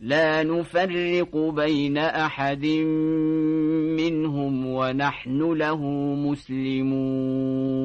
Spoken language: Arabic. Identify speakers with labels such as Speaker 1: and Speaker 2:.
Speaker 1: لا نفرق بين أحد منهم ونحن له مسلمون.